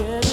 Yeah.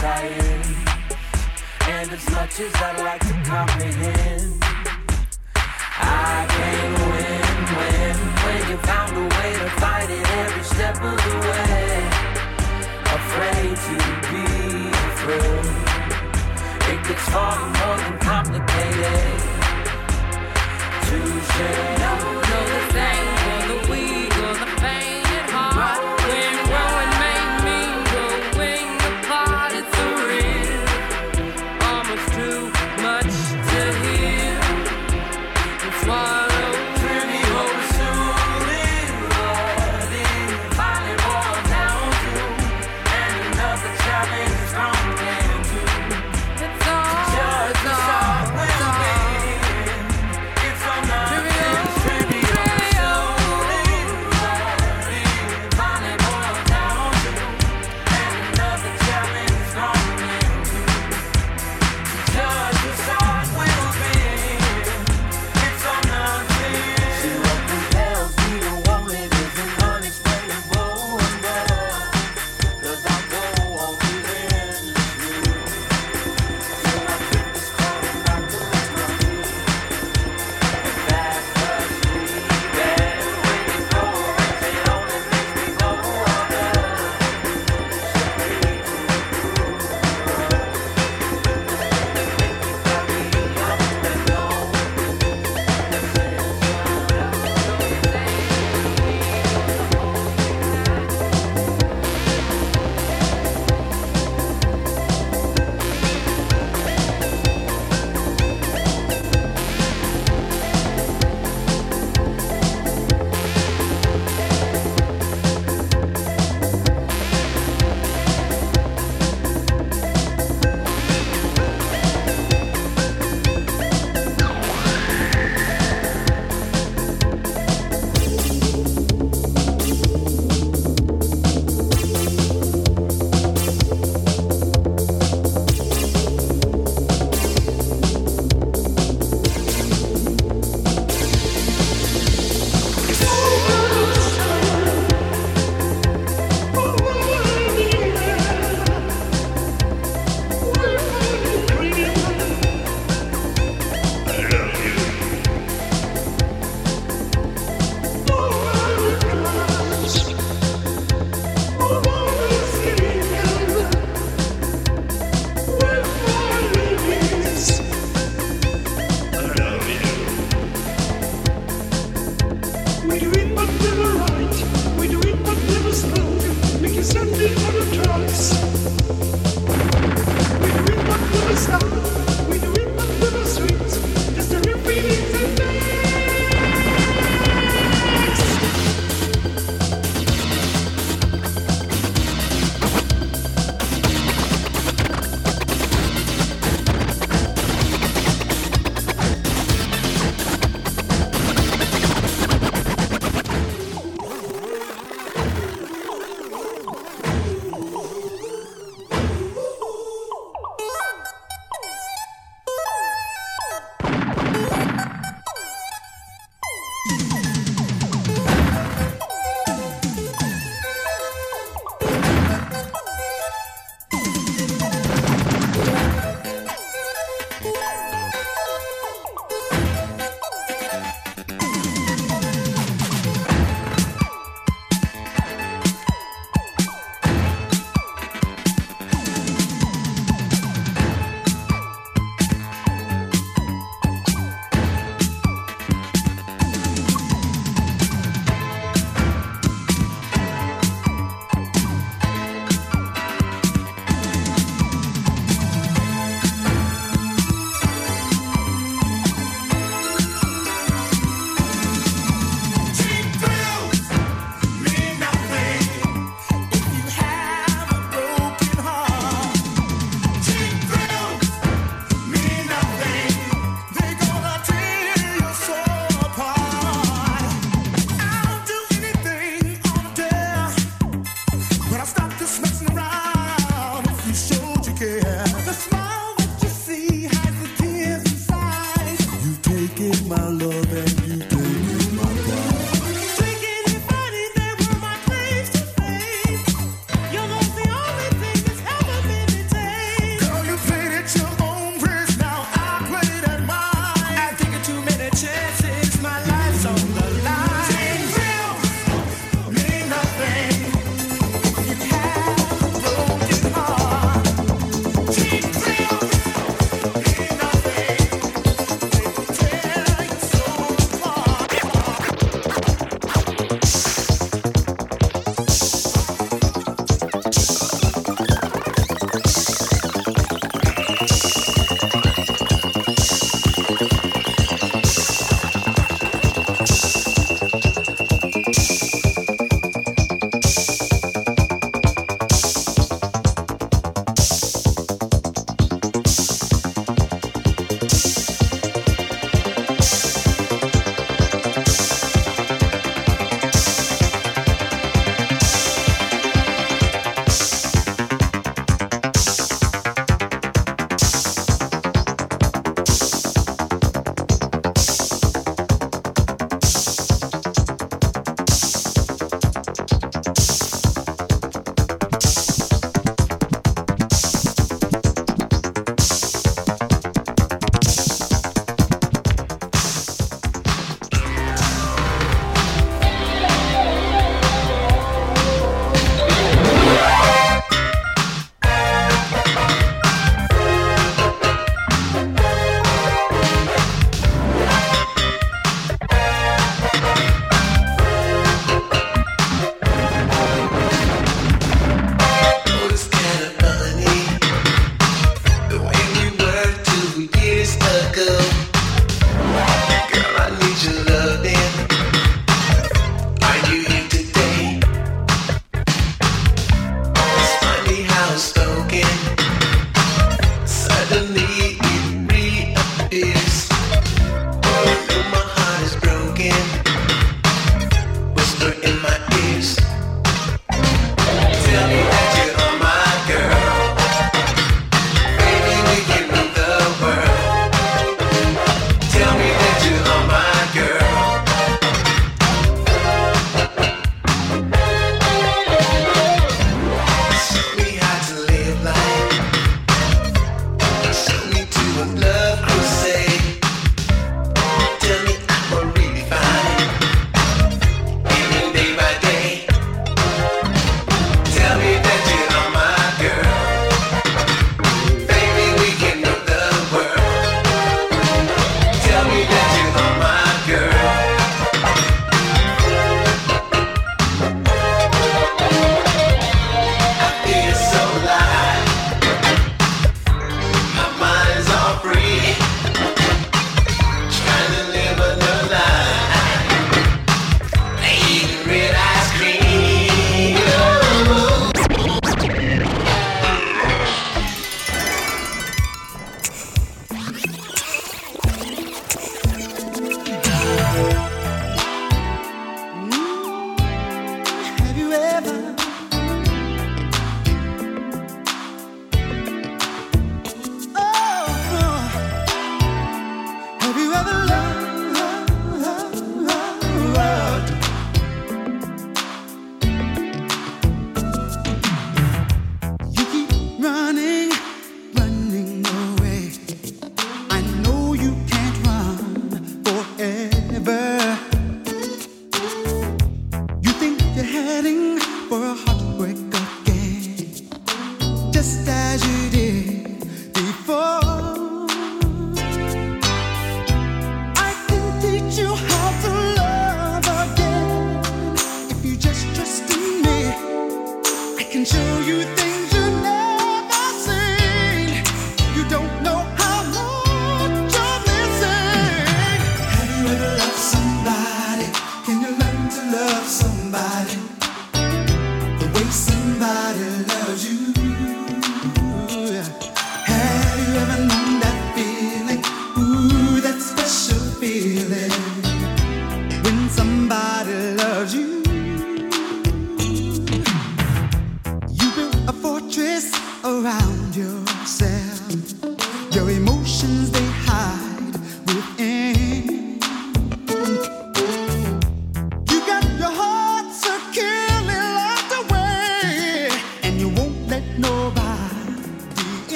Science. And as much as I'd like to comprehend, I can't win, win, when you found a way to fight it every step of the way. Afraid to be afraid. It gets far more than complicated. Touche. No, no, the thing for the weak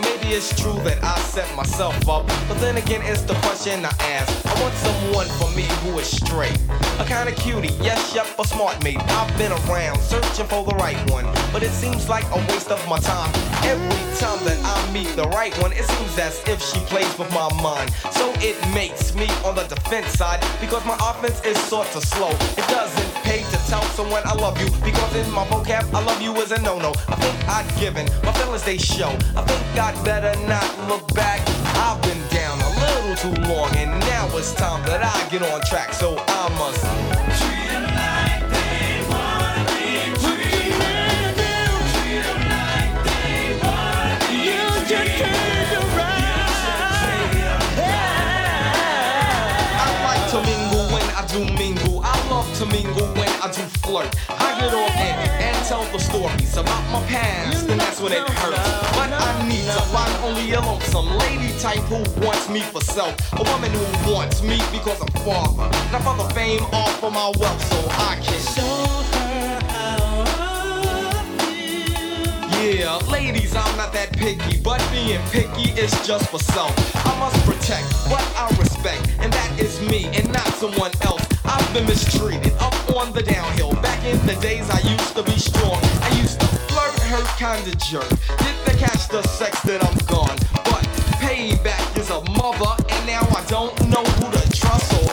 Maybe it's true that I set myself up, but then again, it's the question I ask. I want someone for me who is straight. A kind of cutie, yes, yep, a smart mate. I've been around searching for the right one, but it seems like a waste of my time. Every time that I meet the right one, it seems as if she plays with my mind. So it makes me on the defense side because my offense is sort of slow. It doesn't pay to tell someone I love you because in my vocab, I love you is a no no. I think I'd given my feelings they show. I think I'd better not look back. I've been down a little too long, and now it's time that I get on track. So I must treat them like do mingle. I love to mingle when I do flirt. I get on in and tell the stories about my past, and that's when it hurts. But I need to find only a lonesome lady type who wants me for self. A woman who wants me because I'm father. Not for the fame or for my wealth, so I can Yeah, ladies, I'm not that picky, but being picky is just for self. I must protect what I respect, and that is me and not someone else. I've been mistreated up on the downhill. Back in the days, I used to be strong. I used to flirt, hurt, kinda jerk. Didn't catch the sex that I'm gone, but payback is a mother, and now I don't know who to trust, so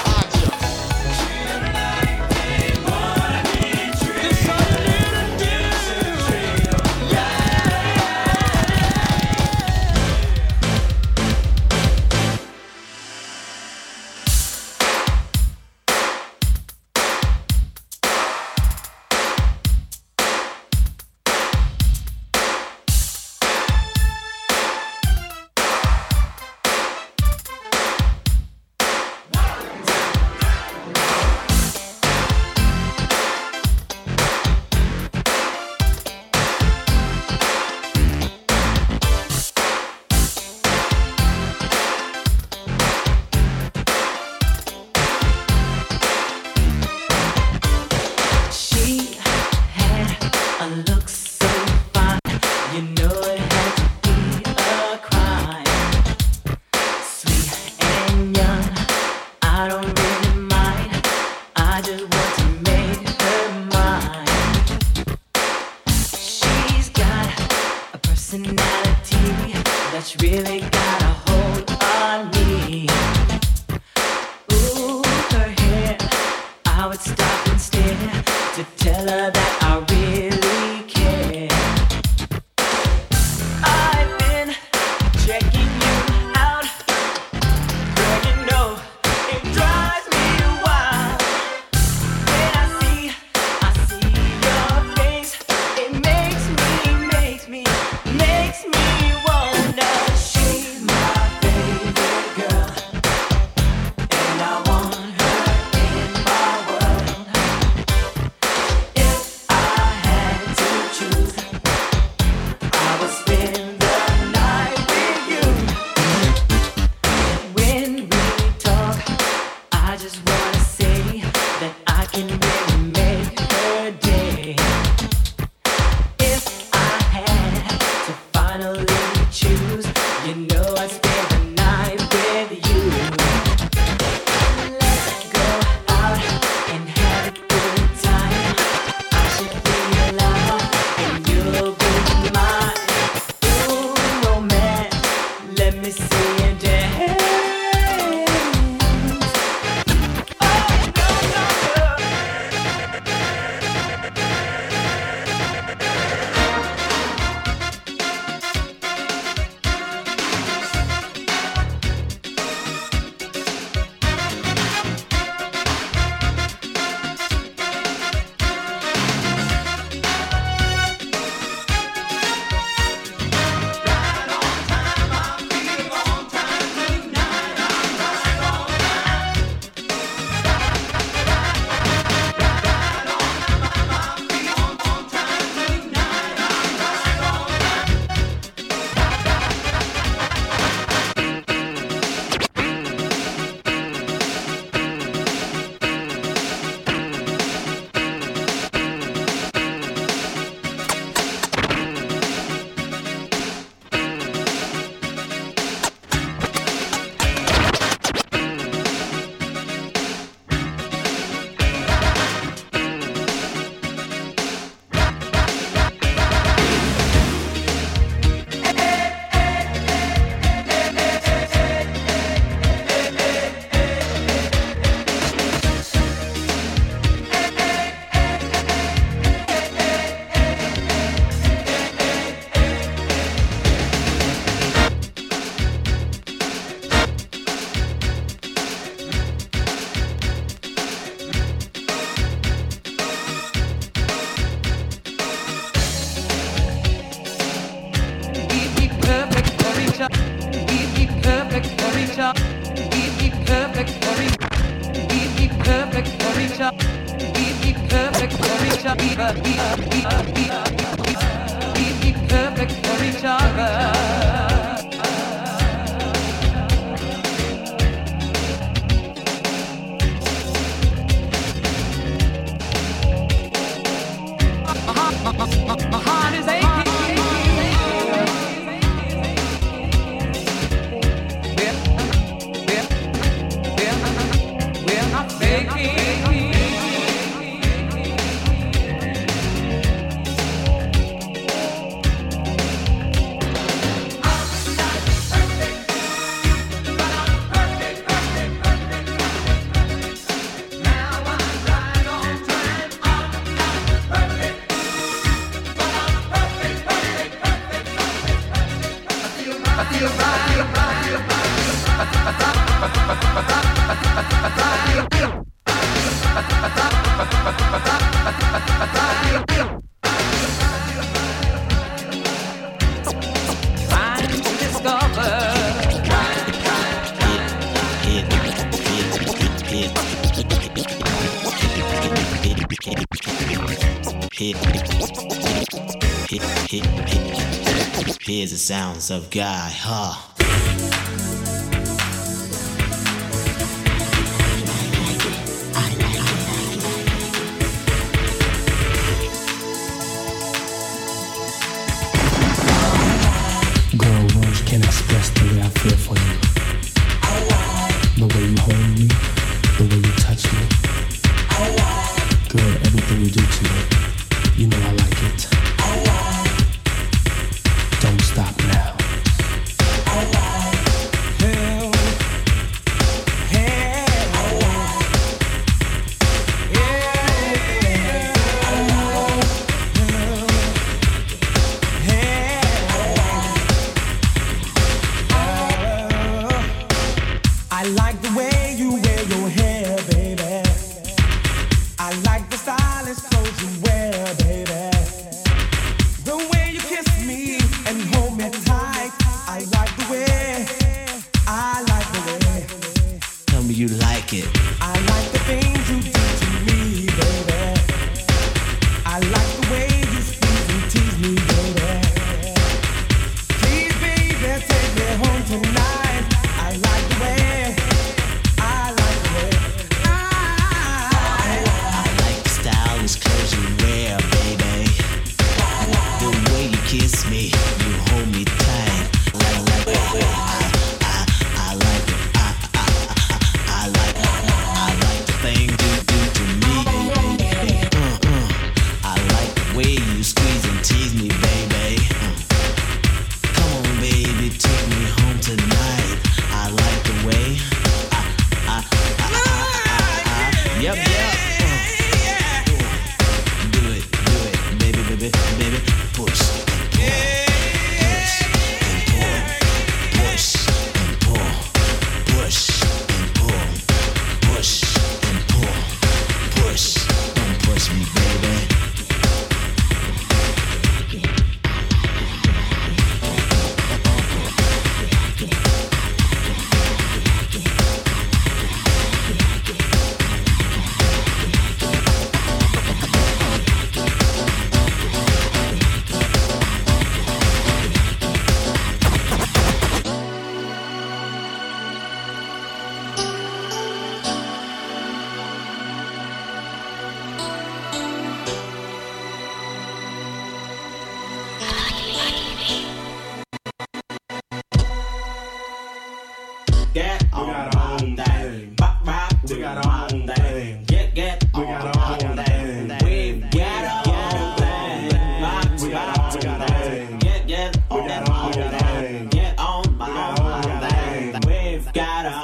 The sounds of God, huh?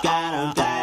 Got our